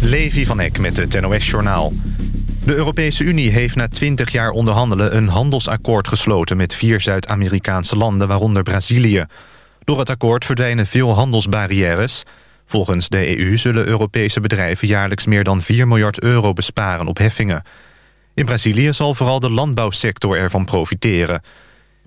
Levi van Eck met het NOS-journaal. De Europese Unie heeft na 20 jaar onderhandelen... een handelsakkoord gesloten met vier Zuid-Amerikaanse landen, waaronder Brazilië. Door het akkoord verdwijnen veel handelsbarrières. Volgens de EU zullen Europese bedrijven jaarlijks meer dan 4 miljard euro besparen op heffingen. In Brazilië zal vooral de landbouwsector ervan profiteren...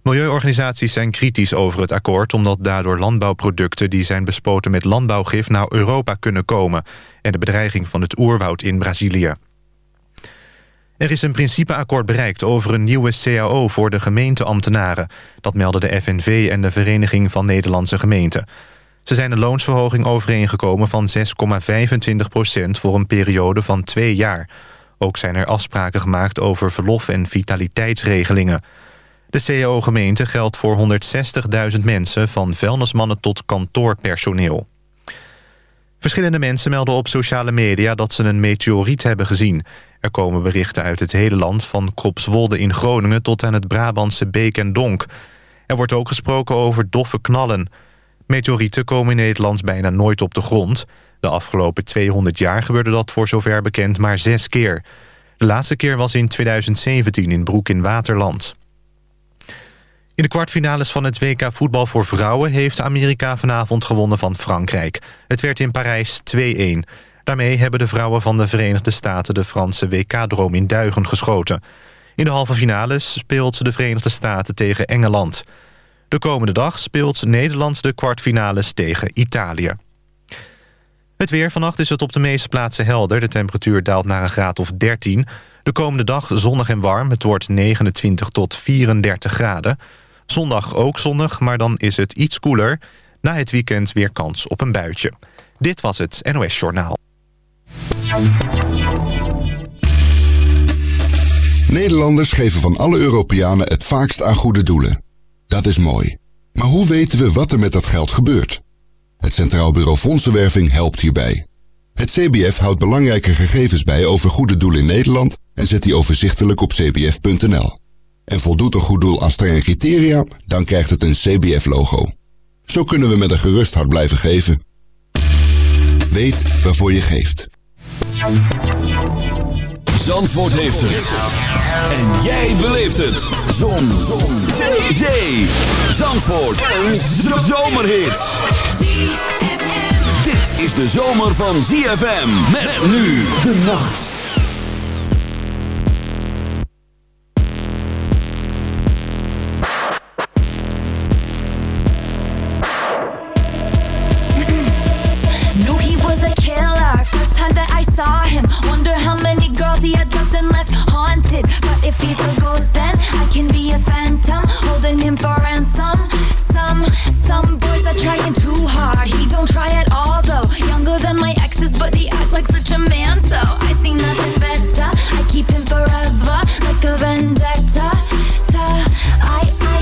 Milieuorganisaties zijn kritisch over het akkoord... omdat daardoor landbouwproducten die zijn bespoten met landbouwgif... naar Europa kunnen komen... en de bedreiging van het oerwoud in Brazilië. Er is een principeakkoord bereikt over een nieuwe CAO voor de gemeenteambtenaren. Dat melden de FNV en de Vereniging van Nederlandse Gemeenten. Ze zijn een loonsverhoging overeengekomen van 6,25 procent... voor een periode van twee jaar. Ook zijn er afspraken gemaakt over verlof- en vitaliteitsregelingen... De CAO-gemeente geldt voor 160.000 mensen... van vuilnismannen tot kantoorpersoneel. Verschillende mensen melden op sociale media dat ze een meteoriet hebben gezien. Er komen berichten uit het hele land, van Kropswolde in Groningen... tot aan het Brabantse Beek en Donk. Er wordt ook gesproken over doffe knallen. Meteorieten komen in Nederland bijna nooit op de grond. De afgelopen 200 jaar gebeurde dat voor zover bekend maar zes keer. De laatste keer was in 2017 in Broek in Waterland. In de kwartfinales van het WK voetbal voor vrouwen... heeft Amerika vanavond gewonnen van Frankrijk. Het werd in Parijs 2-1. Daarmee hebben de vrouwen van de Verenigde Staten... de Franse WK-droom in duigen geschoten. In de halve finales speelt de Verenigde Staten tegen Engeland. De komende dag speelt Nederland de kwartfinales tegen Italië. Het weer. Vannacht is het op de meeste plaatsen helder. De temperatuur daalt naar een graad of 13. De komende dag zonnig en warm. Het wordt 29 tot 34 graden. Zondag ook zonnig, maar dan is het iets koeler. Na het weekend weer kans op een buitje. Dit was het NOS Journaal. Nederlanders geven van alle Europeanen het vaakst aan goede doelen. Dat is mooi. Maar hoe weten we wat er met dat geld gebeurt? Het Centraal Bureau Fondsenwerving helpt hierbij. Het CBF houdt belangrijke gegevens bij over goede doelen in Nederland... en zet die overzichtelijk op cbf.nl en voldoet een goed doel aan strenge criteria, dan krijgt het een CBF-logo. Zo kunnen we met een gerust hart blijven geven. Weet waarvoor je geeft. Zandvoort heeft het. En jij beleeft het. Zon. Zon. Zee. Zee. Zandvoort. Een zomerhit. Dit is de zomer van ZFM. Met nu de nacht. He had left and left haunted. But if he's a ghost, then I can be a phantom, holding him for ransom. Some, some boys are trying too hard. He don't try at all though. Younger than my exes, but he act like such a man. So I see nothing better. I keep him forever, like a vendetta. I, I, I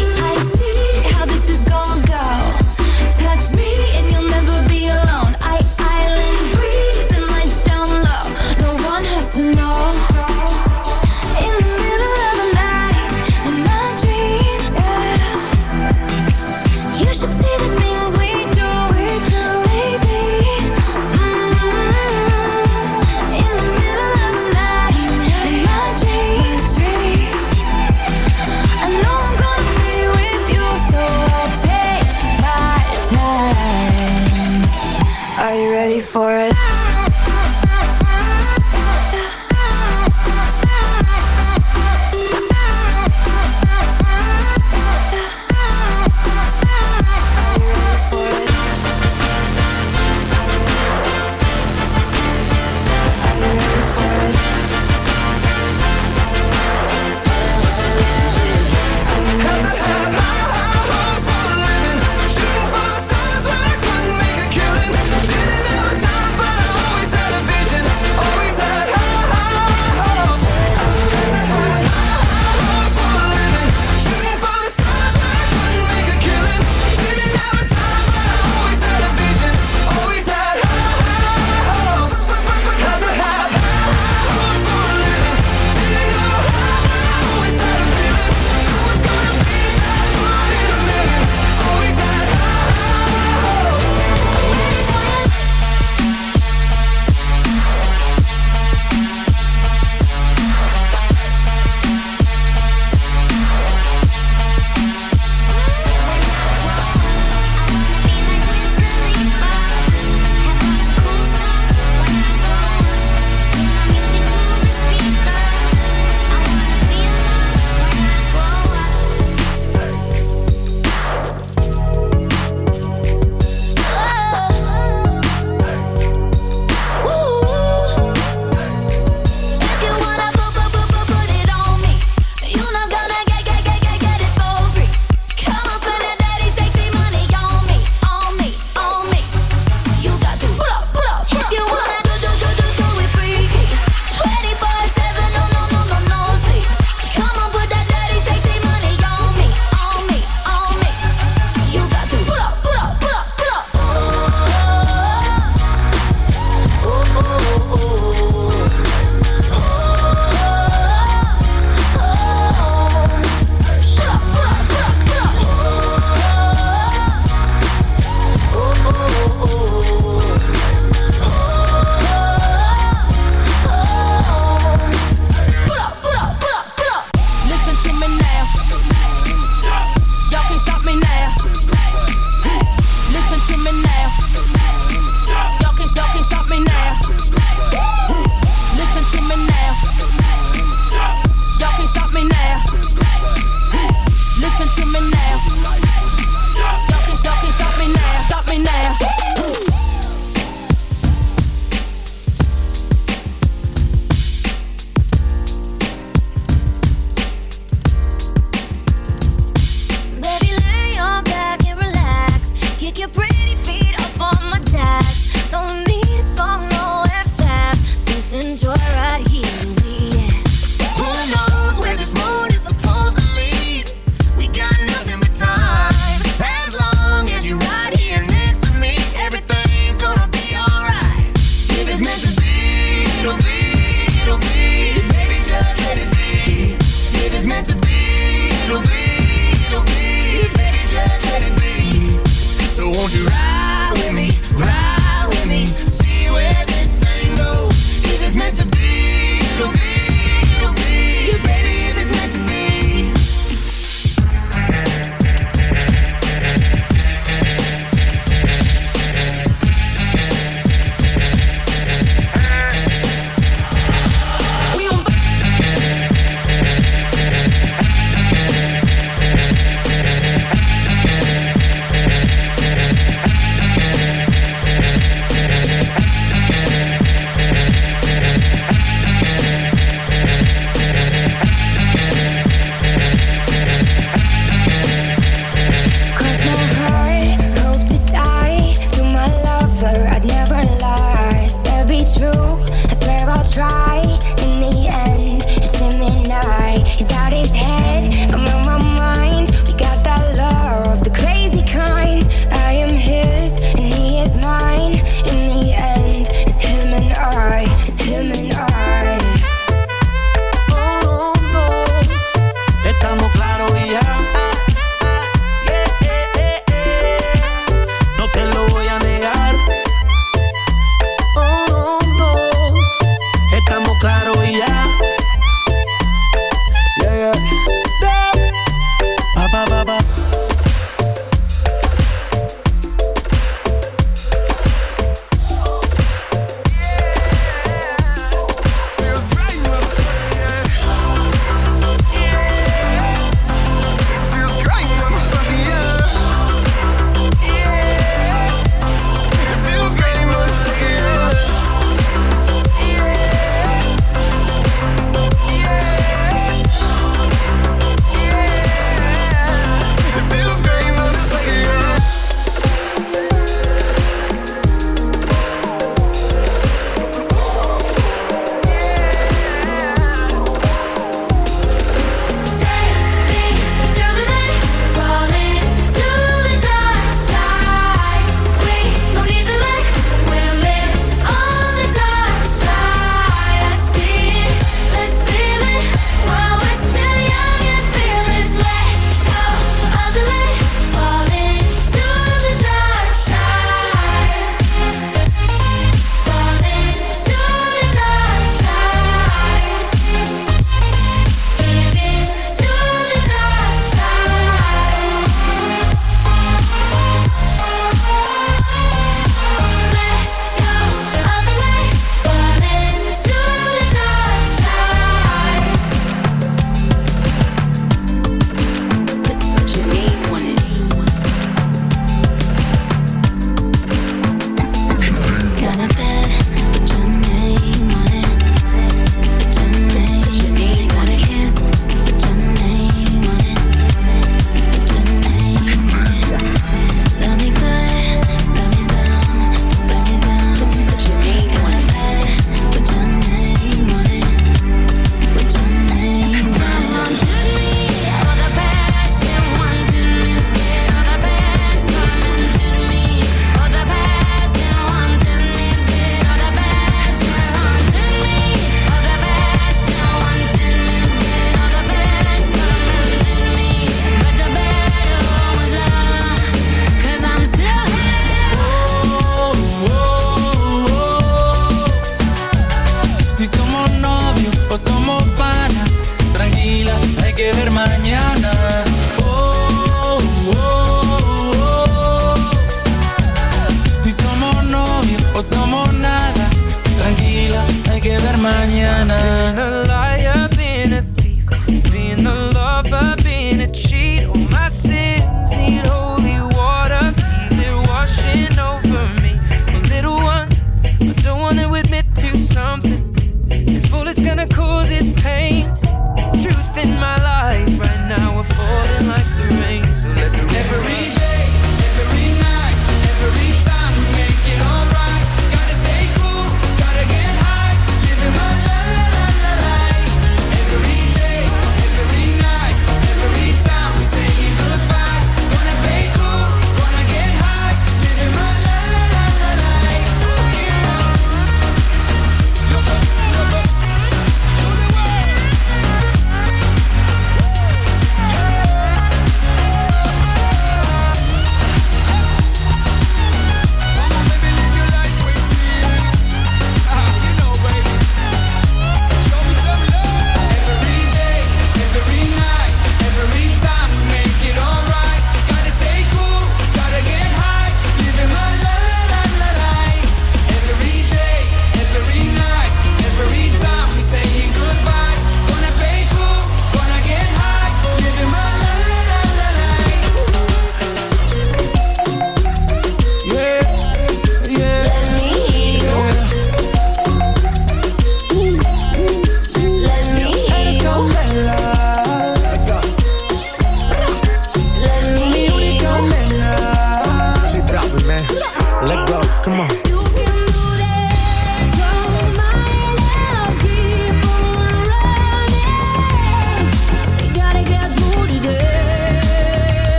Diana.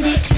made it clear.